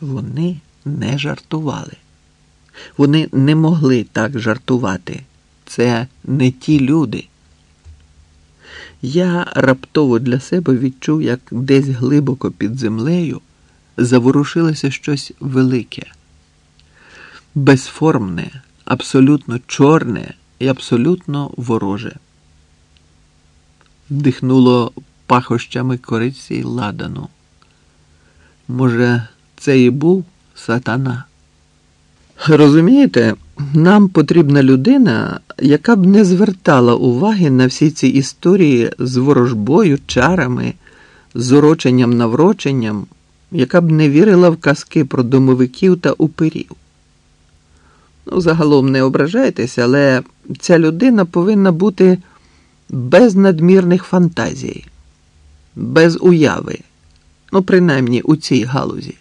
Вони не жартували. Вони не могли так жартувати. Це не ті люди. Я раптово для себе відчув, як десь глибоко під землею заворушилося щось велике, безформне, абсолютно чорне і абсолютно вороже. Дихнуло пахощами кориці й ладану. Може, це і був сатана? Розумієте, нам потрібна людина, яка б не звертала уваги на всі ці історії з ворожбою, чарами, з зороченням навроченням, яка б не вірила в казки про домовиків та упирів. Ну, загалом не ображайтеся, але ця людина повинна бути без надмірних фантазій, без уяви, ну, принаймні у цій галузі.